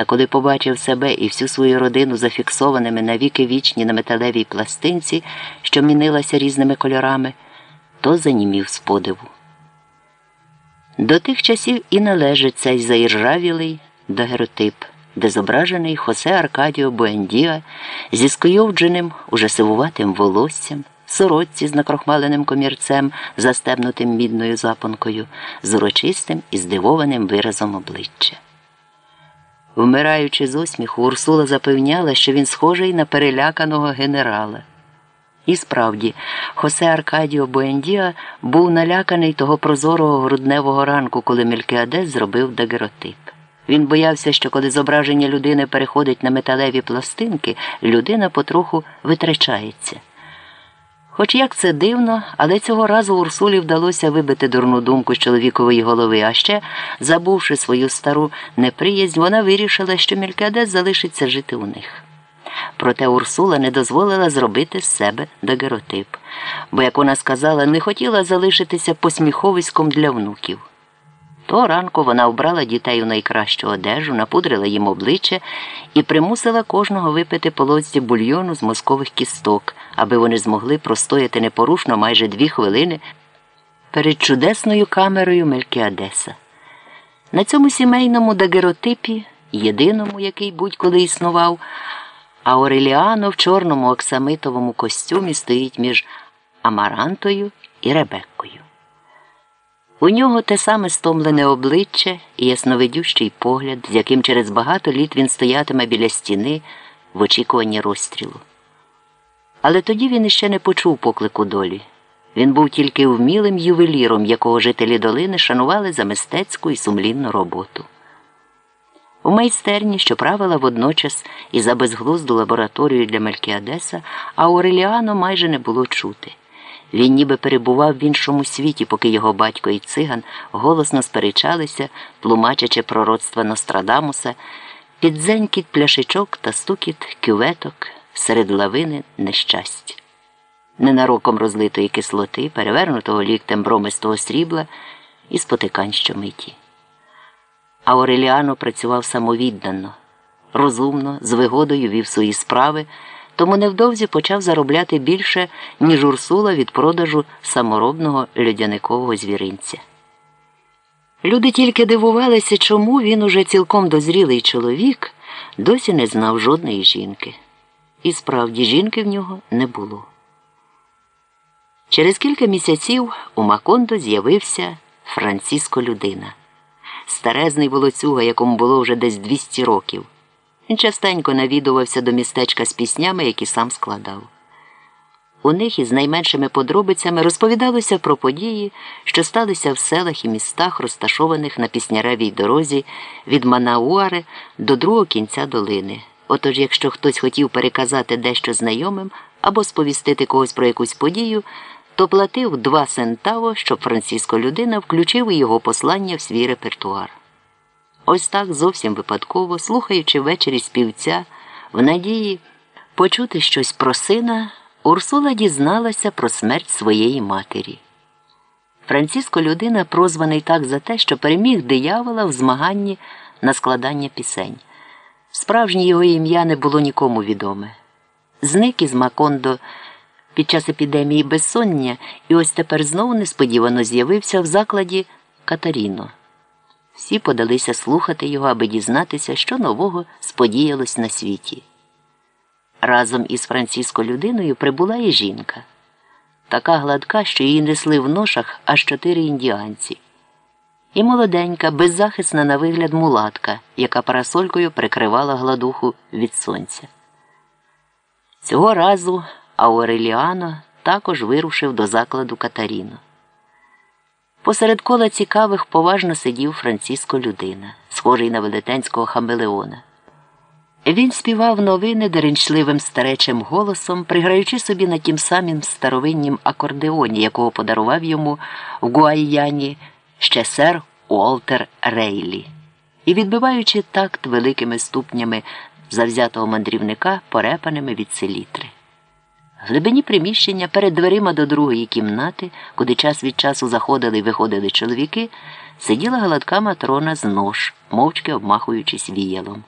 Та коли побачив себе і всю свою родину зафіксованими на віки вічні на металевій пластинці, що мінилася різними кольорами, то занімів з подиву. До тих часів і належить цей заіржавілий дагеротип, де зображений Хосе Аркадіо Буендіа зі скойовдженим, уже сивуватим волоссям, сорочці з накрохмаленим комірцем, застебнутим мідною запонкою, з урочистим і здивованим виразом обличчя. Вмираючи з осміху, Урсула запевняла, що він схожий на переляканого генерала. І справді, Хосе Аркадіо Буендіа був наляканий того прозорого грудневого ранку, коли Мелькіадес зробив дагеротип. Він боявся, що коли зображення людини переходить на металеві пластинки, людина потроху витрачається. Хоч як це дивно, але цього разу Урсулі вдалося вибити дурну думку з чоловікової голови, а ще, забувши свою стару неприязнь, вона вирішила, що Мількадес залишиться жити у них. Проте Урсула не дозволила зробити з себе дагеротип, бо, як вона сказала, не хотіла залишитися посміховиськом для внуків. То ранку вона вбрала дітей у найкращу одежу, напудрила їм обличчя і примусила кожного випити по лодці бульйону з мозкових кісток, аби вони змогли простояти непорушно майже дві хвилини перед чудесною камерою Мелькіадеса. На цьому сімейному дагеротипі, єдиному, який будь-коли існував, а Ореліано в чорному оксамитовому костюмі стоїть між Амарантою і Ребеккою. У нього те саме стомлене обличчя і ясновидющий погляд, з яким через багато літ він стоятиме біля стіни в очікуванні розстрілу. Але тоді він іще не почув поклику долі. Він був тільки вмілим ювеліром, якого жителі долини шанували за мистецьку і сумлінну роботу. У майстерні, що правила водночас і за безглузду лабораторію для Мелькіадеса, а Ореліано майже не було чути. Він ніби перебував в іншому світі, поки його батько і циган голосно сперечалися, тлумачачи пророцтва Нострадамуса, підзенькіт пляшечок та стукіт кюветок серед лавини нещастя. Ненароком розлитої кислоти, перевернутого ліктем бромистого срібла і спотикань щомиті. А Ореліано працював самовіддано, розумно, з вигодою вів свої справи тому невдовзі почав заробляти більше, ніж Урсула від продажу саморобного льодяникового звіринця. Люди тільки дивувалися, чому він уже цілком дозрілий чоловік досі не знав жодної жінки. І справді жінки в нього не було. Через кілька місяців у Макондо з'явився Франциско Людина, старезний волоцюга, якому було вже десь 200 років. Він частенько навідувався до містечка з піснями, які сам складав. У них із найменшими подробицями розповідалося про події, що сталися в селах і містах, розташованих на пісняревій дорозі від Манауари до другого кінця долини. Отож, якщо хтось хотів переказати дещо знайомим або сповістити когось про якусь подію, то платив два сентаво, щоб Франциско людина включив його послання в свій репертуар. Ось так зовсім випадково, слухаючи ввечері співця, в надії почути щось про сина, Урсула дізналася про смерть своєї матері. Франциско людина прозваний так за те, що переміг диявола в змаганні на складання пісень. Справжнє його ім'я не було нікому відоме. Зник із Макондо під час епідемії безсоння і ось тепер знову несподівано з'явився в закладі Катаріно. Всі подалися слухати його, аби дізнатися, що нового сподіялось на світі. Разом із Франциско людиною прибула і жінка, така гладка, що її несли в ношах аж чотири індіанці, і молоденька, беззахисна на вигляд мулатка, яка парасолькою прикривала гладуху від сонця. Цього разу Ауреліано також вирушив до закладу Катаріно. Посеред кола цікавих поважно сидів Франциско людина, схожий на велетенського хамелеона. Він співав новини деренчливим старечим голосом, приграючи собі на тім самім старовиннім акордеоні, якого подарував йому в Гуайяні ще сер Уолтер Рейлі, і відбиваючи такт великими ступнями завзятого мандрівника, порепаними від селітри. В глибині приміщення перед дверима до другої кімнати, куди час від часу заходили і виходили чоловіки, сиділа гладка матрона з нож, мовчки обмахуючись віялом.